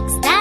bugs. That